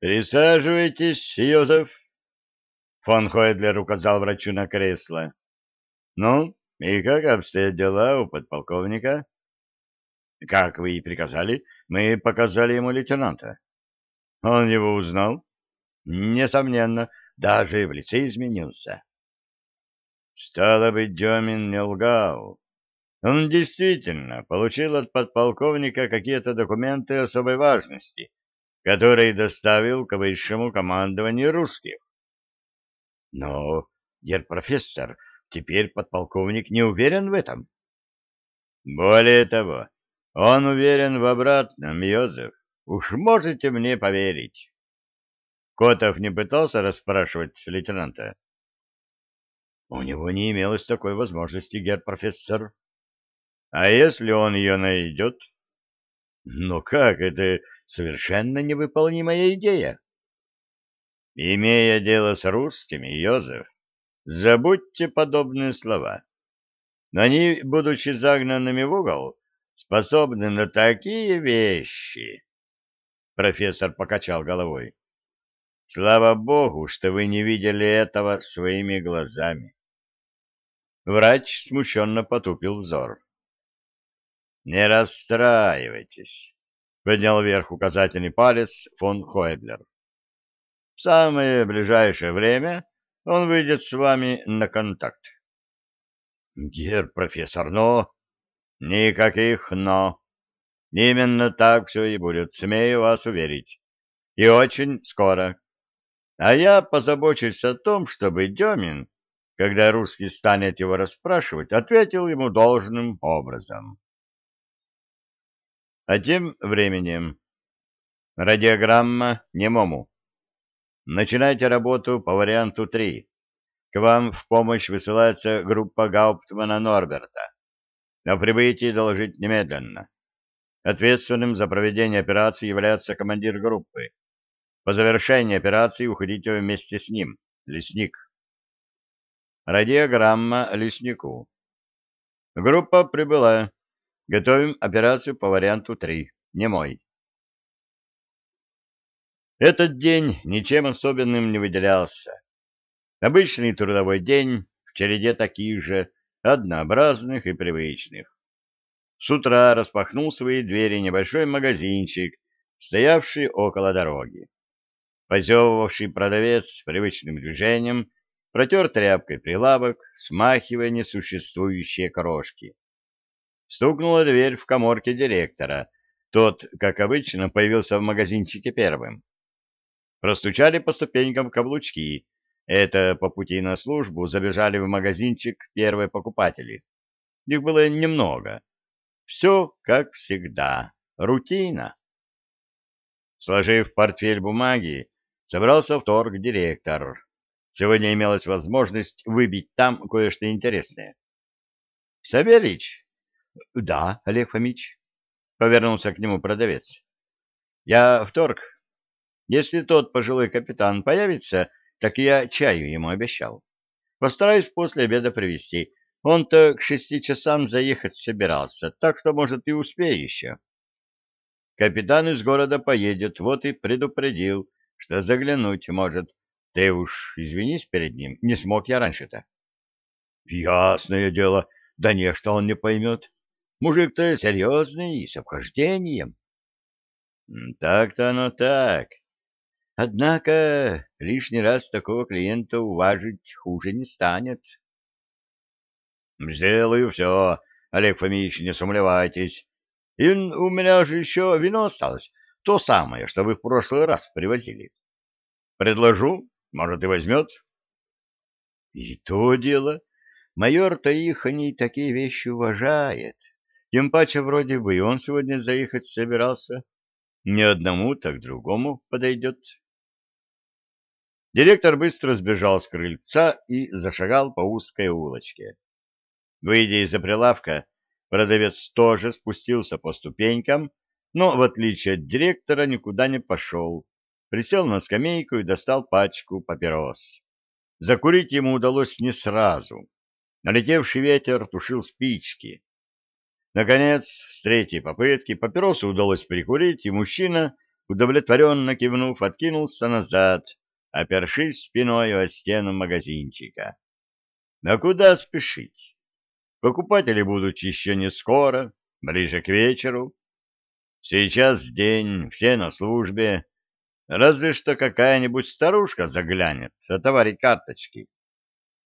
Присаживайтесь, Йозеф. Фон Хойдлер указал врачу на кресло. Ну, и как обстоят дела у подполковника? Как вы и приказали, мы показали ему лейтенанта. Он его узнал? Несомненно, даже в лице изменился. Стало быть, Демин не лгал. Он действительно получил от подполковника какие-то документы особой важности, которые доставил к высшему командованию русских. Но, дед профессор, теперь подполковник не уверен в этом. Более того, он уверен в обратном, Йозеф. Уж можете мне поверить. Котов не пытался расспрашивать лейтенанта. У него не имелось такой возможности, гер профессор. А если он ее найдет? Но как это совершенно невыполнимая идея? Имея дело с русскими, Йозеф, забудьте подобные слова. Они, будучи загнанными в угол, способны на такие вещи. Профессор покачал головой. Слава богу, что вы не видели этого своими глазами. Врач смущенно потупил взор. Не расстраивайтесь, поднял вверх указательный палец фон Хойблер. В самое ближайшее время он выйдет с вами на контакт. Гер профессор, но... Никаких «но». Именно так все и будет, смею вас уверить. И очень скоро. А я позабочусь о том, чтобы Демин, когда русский станет его расспрашивать, ответил ему должным образом. А тем временем радиограмма немому. Начинайте работу по варианту 3. К вам в помощь высылается группа Гауптмана Норберта. О прибытии доложить немедленно. Ответственным за проведение операции является командир группы. По завершении операции уходите вместе с ним, лесник. Радиограмма леснику. Группа прибыла. Готовим операцию по варианту 3. Не мой. Этот день ничем особенным не выделялся. Обычный трудовой день в череде таких же, однообразных и привычных. С утра распахнул свои двери небольшой магазинчик, стоявший около дороги. Позевывавший продавец привычным движением протер тряпкой прилавок, смахивая несуществующие крошки. Стукнула дверь в коморке директора. Тот, как обычно, появился в магазинчике первым. Простучали по ступенькам каблучки. Это по пути на службу забежали в магазинчик первые покупатели. Их было немного. Все, как всегда, рутина. Сложив портфель бумаги, собрался в торг директор. Сегодня имелась возможность выбить там кое-что интересное. — Савельич, — Да, Олег Фомич, — повернулся к нему продавец. — Я в торг. Если тот пожилой капитан появится, так я чаю ему обещал. Постараюсь после обеда привезти. Он-то к шести часам заехать собирался, так что, может, и успею еще. Капитан из города поедет, вот и предупредил, что заглянуть может. Ты уж извинись перед ним, не смог я раньше-то. — Ясное дело, да нечто он не поймет. Мужик-то серьезный и с обхождением. Так-то оно так. Однако лишний раз такого клиента уважить хуже не станет. Сделаю все, Олег Фомич, не сомневайтесь. И у меня же еще вино осталось, то самое, что вы в прошлый раз привозили. Предложу, может, и возьмет. И то дело. Майор-то их они такие вещи уважает. Тем паче вроде бы и он сегодня заехать собирался. Не одному, так другому подойдет. Директор быстро сбежал с крыльца и зашагал по узкой улочке. Выйдя из-за прилавка, продавец тоже спустился по ступенькам, но, в отличие от директора, никуда не пошел. Присел на скамейку и достал пачку папирос. Закурить ему удалось не сразу. Налетевший ветер тушил спички. Наконец, с третьей попытки папиросу удалось прикурить, и мужчина удовлетворенно кивнув, откинулся назад, опершись спиной о стену магазинчика. А куда спешить? Покупатели будут еще не скоро, ближе к вечеру. Сейчас день, все на службе. Разве что какая-нибудь старушка заглянет, отоварить карточки.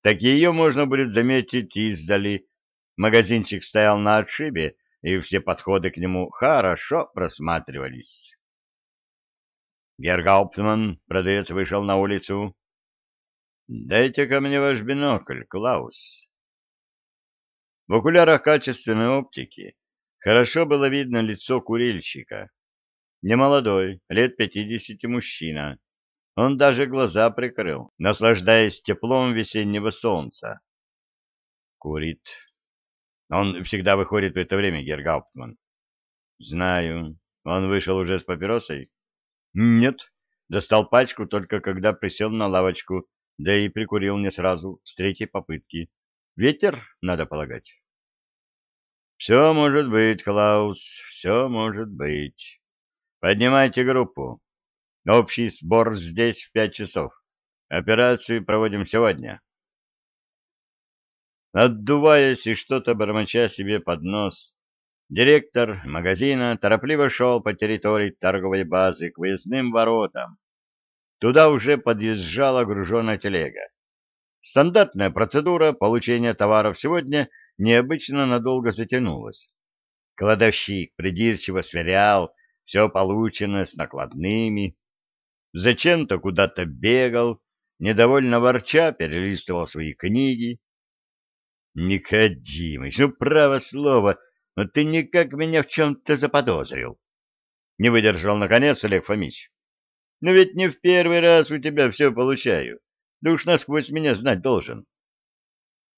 Так ее можно будет заметить издали. Магазинчик стоял на отшибе, и все подходы к нему хорошо просматривались. Гергауптман, продавец, вышел на улицу. — Дайте-ка мне ваш бинокль, Клаус. В окулярах качественной оптики хорошо было видно лицо курильщика. Немолодой, лет пятидесяти мужчина. Он даже глаза прикрыл, наслаждаясь теплом весеннего солнца. Курит. Он всегда выходит в это время, Гергауптман. Знаю. Он вышел уже с папиросой? Нет. Достал пачку только когда присел на лавочку, да и прикурил не сразу, с третьей попытки. Ветер, надо полагать. Все может быть, Клаус, все может быть. Поднимайте группу. Общий сбор здесь в пять часов. Операцию проводим сегодня. Отдуваясь и что-то бормоча себе под нос, директор магазина торопливо шел по территории торговой базы к выездным воротам. Туда уже подъезжала груженная телега. Стандартная процедура получения товаров сегодня необычно надолго затянулась. Кладовщик придирчиво сверял все полученное с накладными, зачем-то куда-то бегал, недовольно ворча перелистывал свои книги. Никодимыч, ну, право слово, но ты никак меня в чем-то заподозрил. Не выдержал, наконец, Олег Фомич. Но ведь не в первый раз у тебя все получаю. Да уж насквозь меня знать должен.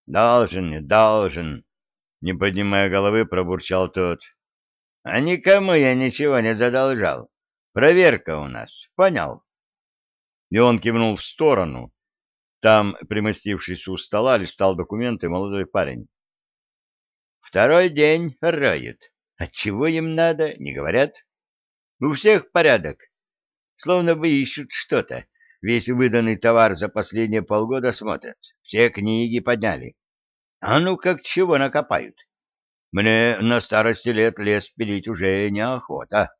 Должен, должен, не поднимая головы, пробурчал тот. А никому я ничего не задолжал. Проверка у нас, понял? И он кивнул в сторону. Там, примостившись у стола, листал документы молодой парень. Второй день роют. Отчего им надо, не говорят? У всех порядок. Словно бы ищут что-то. Весь выданный товар за последние полгода смотрят. Все книги подняли. А ну как чего накопают? Мне на старости лет лес пилить уже неохота.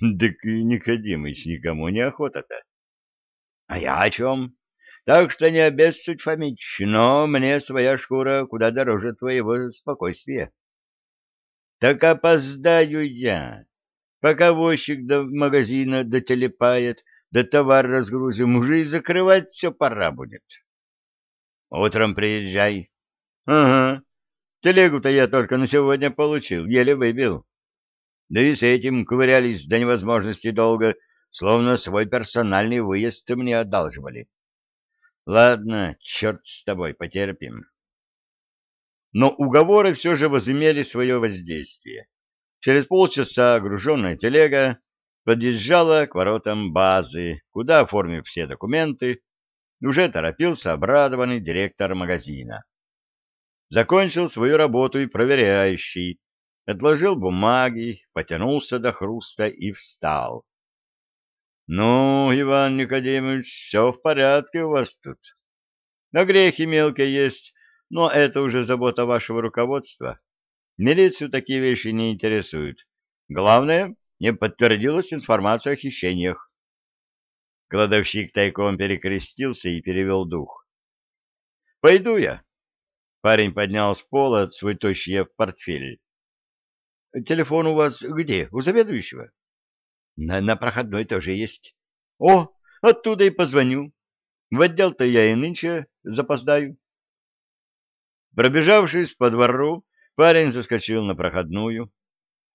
Так Никодимыч никому не охота-то. А я о чем? Так что не обессудь, Фомич, но мне своя шкура куда дороже твоего спокойствия. Так опоздаю я. Пока возчик до магазина дотелепает, да товар разгрузим, уже и закрывать все пора будет. Утром приезжай. Ага. Телегу-то я только на сегодня получил, еле выбил. Да и с этим ковырялись до невозможности долго, словно свой персональный выезд мне одалживали. Ладно, черт с тобой, потерпим. Но уговоры все же возымели свое воздействие. Через полчаса груженная телега подъезжала к воротам базы, куда, оформив все документы, уже торопился обрадованный директор магазина. Закончил свою работу и проверяющий, отложил бумаги, потянулся до хруста и встал. — Ну, Иван Никодимович, все в порядке у вас тут. На грехи мелкие есть, но это уже забота вашего руководства. Милицию такие вещи не интересуют. Главное, не подтвердилась информация о хищениях. Кладовщик тайком перекрестился и перевел дух. — Пойду я. Парень поднял с пола свой тощий портфель. — Телефон у вас где? У заведующего? — На, на проходной тоже есть. — О, оттуда и позвоню. В отдел-то я и нынче запоздаю. Пробежавшись по двору, парень заскочил на проходную.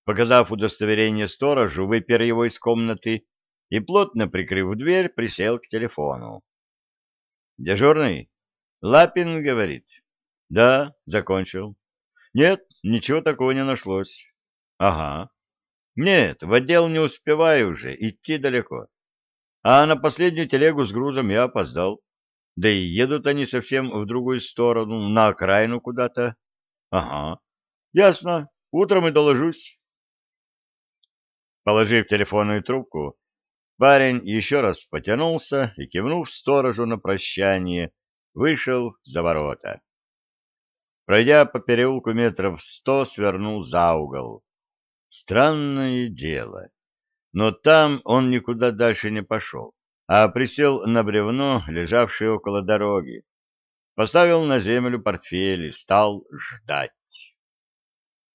Показав удостоверение сторожу, выпер его из комнаты и, плотно прикрыв дверь, присел к телефону. «Дежурный? Лапин, говорит?» «Да, закончил». «Нет, ничего такого не нашлось». «Ага». «Нет, в отдел не успеваю уже, идти далеко. А на последнюю телегу с грузом я опоздал. Да и едут они совсем в другую сторону, на окраину куда-то». «Ага. Ясно. Утром и доложусь». Положив телефонную трубку, парень еще раз потянулся и, кивнув сторожу на прощание, вышел за ворота. Пройдя по переулку метров сто, свернул за угол. Странное дело. Но там он никуда дальше не пошел, а присел на бревно, лежавшее около дороги. Поставил на землю портфель и стал ждать.